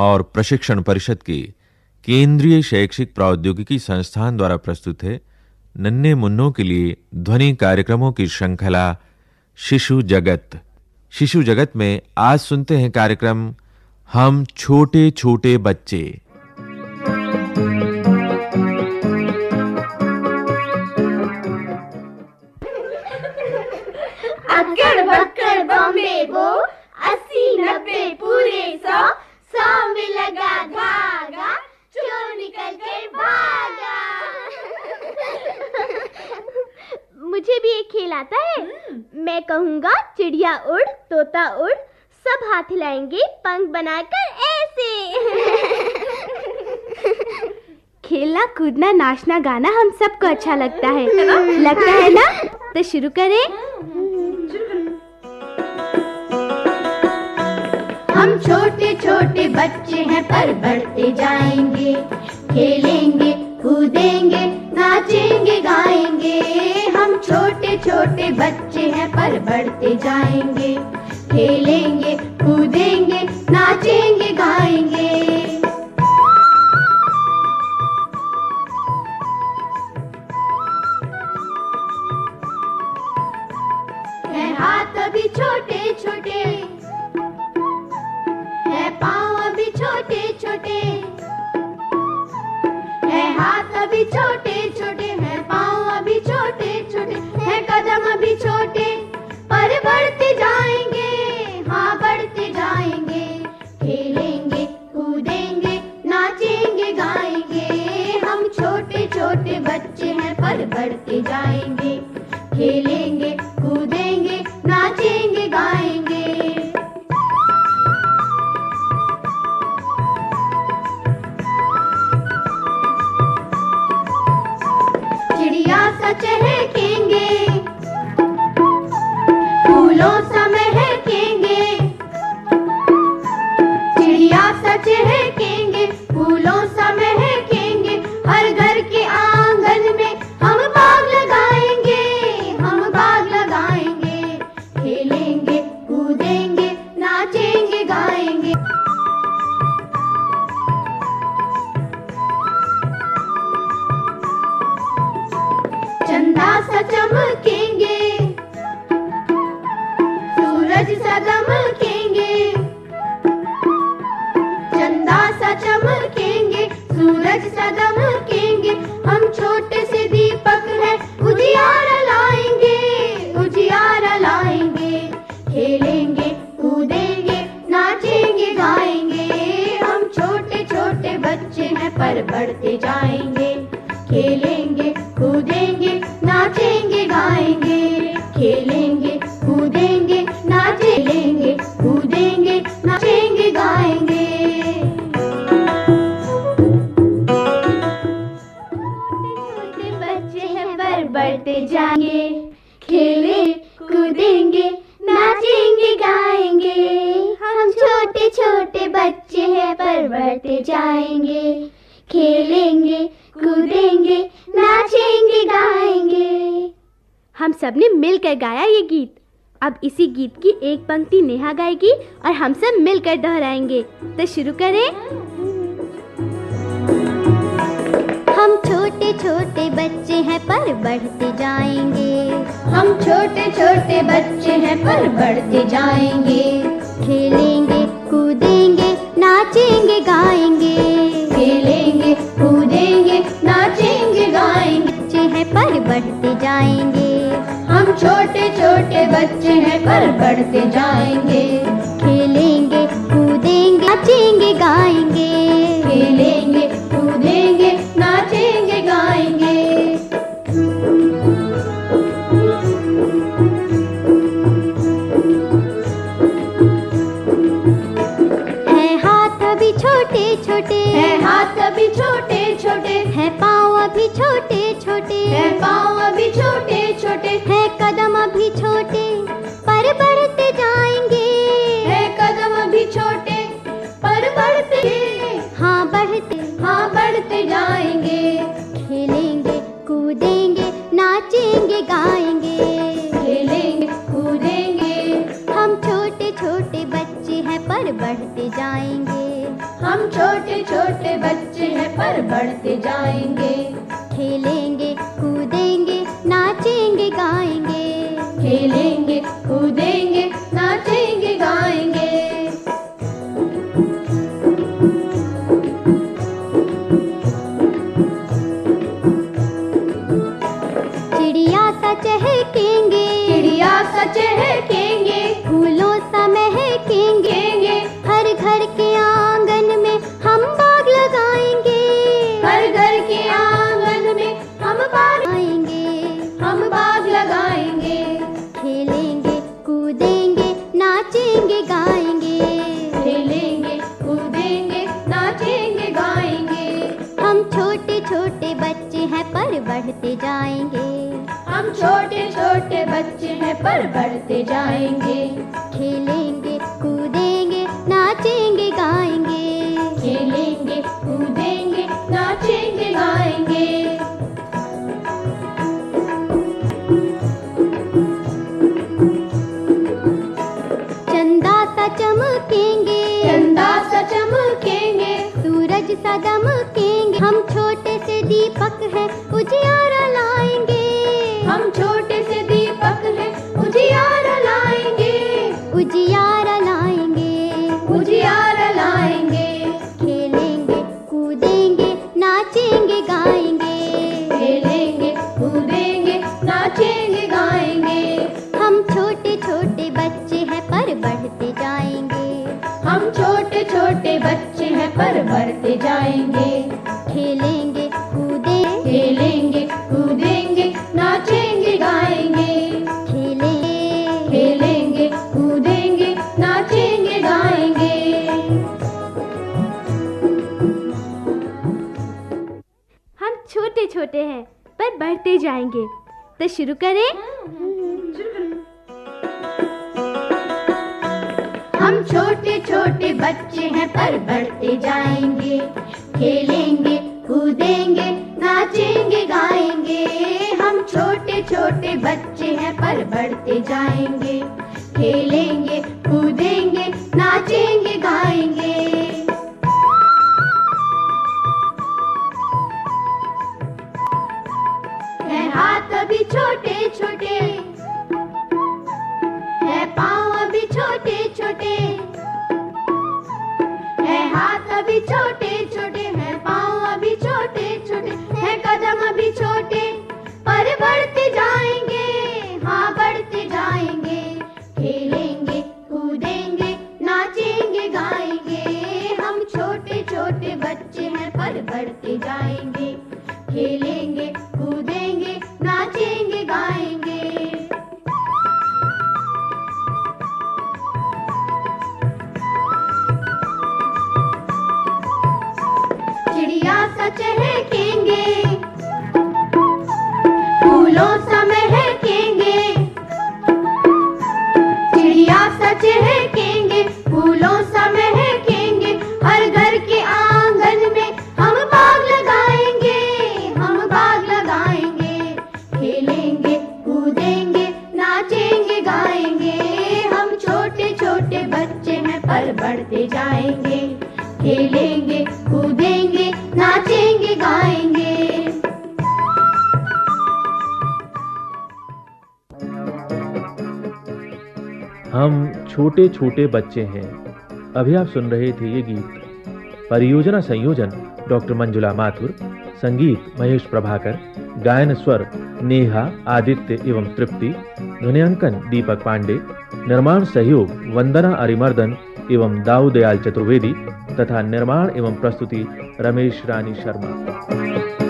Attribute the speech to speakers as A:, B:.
A: और प्रशिक्षण परिषद के केंद्रीय शैक्षिक प्रौद्योगिकी संस्थान द्वारा प्रस्तुत है। नन्हे मुन्नों के लिए ध्वनि कार्यक्रमों की श्रृंखला शिशु जगत। शिशु जगत में आज सुनते हैं कार्यक्रम, हम छोटे-छोटे बच्चे।
B: आता है। मैं कहूँगा चिड़िया उड़ तोता उड़ सब हाथ हिलाएँगे पंख बनाकर ऐसे। खेलना कूदना नाचना गाना हम सबको अच्छा लगता है। लगता है ना? तो शुरू करें।
C: हम छोटे छोटे बच्चे हैं पर बढ़ते जाएँगे। खेलेंगे कूदेंगे नाचेंगे गाएँगे। हम छोटे छोटे बच्चे हैं, पर बढ़ते जाएँगे। खेलेंगे, कूदेंगे, नाचेंगे, गाएँगे। है हाथ अभी छोटे छोटे, है पाँव अभी छोटे छोटे, है हाथ अभी छोटे छोटे। कदम अभी छोटे, पर बढ़ते जाएँगे हाँ बढ़ते जाएँगे। खेलेंगे, कूदेंगे, नाचेंगे, गाएँगे। हम छोटे छोटे बच्चे हैं, पर बढ़ते जाएँगे। खेलेंगे, कूदेंगे, नाचेंगे, गाएँगे। चिड़िया सा चहकेंगे बढ़ते जाएँगे, खेलेंगे, कूदेंगे, नाचेंगे, गाएँगे। खेलेंगे, कूदेंगे, नाचेंगे कूदेंगे, नाचेंगे, गाएँगे। छोटे बच्चे हैं, पर बढ़ते जाएँगे। खेले, कूदेंगे, नाचेंगे, गाएँगे। हम छोटे छोटे बच्चे हैं, पर बढ़ते जाएँगे। खेलेंगे कूदेंगे नाचेंगे गाएँगे।
B: हम सबने मिलकर गाया ये गीत। अब इसी गीत की एक पंक्ति नेहा गाएगी और हम सब मिलकर दोहराएँगे। तो शुरू करें। हम छोटे छोटे बच्चे हैं पर बढ़ते जाएँगे।
C: हम छोटे छोटे बच्चे हैं पर बढ़ते जाएँगे।
B: खेलेंगे कूदेंगे नाचेंगे, गाएँगे।
C: खेलेंगे, कूदेंगे, नाचेंगे, गाएँगे।
B: बच्चे हैं पर बढ़ते जाएँगे।
C: हम छोटे छोटे बच्चे हैं, पर बढ़ते जाएँगे।
B: खेलेंगे, कूदेंगे, नाचेंगे, गाएँगे।
C: खेलेंगे
B: छोटे
C: है हाथ अभी छोटे छोटे
B: है पाँव अभी छोटे छोटे
C: है पाँव अभी छोटे छोटे
B: है कदम अभी छोटे। हम छोटे छोटे बच्चे हैं पर बढ़ते जाएँगे। खेलेंगे कूदेंगे नाचेंगे गाएँगे।
C: खेलेंगे कूदेंगे नाचेंगे।
B: बढ़ते जाएँगे।
C: हम छोटे छोटे बच्चे हैं पर बढ़ते जाएँगे।
B: खेलेंगे कूदेंगे नाचेंगे गाएँगे।
C: खेलेंगे कूदेंगे नाचेंगे गाएँगे।
B: चंदा सा चमकेंगे।
C: चंदा सा चमकेंगे।
B: सूरज सा दमकेंगे दीपक है उजियारा लाएँगे।
C: हम छोटे से दीपक है उजियारा लाएँगे।
B: उजियारा लाएँगे।
C: उजियारा
B: छोटे छोटे हैं, पर बढ़ते जाएँगे। तो शुरू करें।
C: हम छोटे छोटे बच्चे हैं, पर बढ़ते जाएँगे। खेलेंगे, कूदेंगे, नाचेंगे, गाएँगे। हम छोटे छोटे बच्चे हैं, पर बढ़ते जाएँगे।
D: हम छोटे छोटे बच्चे हैं। अभी आप सुन रहे थे ये गीत। परियोजना संयोजन, डॉक्टर मंजुला माथुर, संगीत महेश प्रभाकर, गायन स्वर नेहा, आदित्य एवं तृप्ति ध्वनियांकन दीपक पांडे, निर्माण सहयोग वंदना अरिमर्दन एवं दाऊ दयाल चतुर्वेदी तथा निर्माण एवं प्रस्तुति रमेश रानी शर्मा।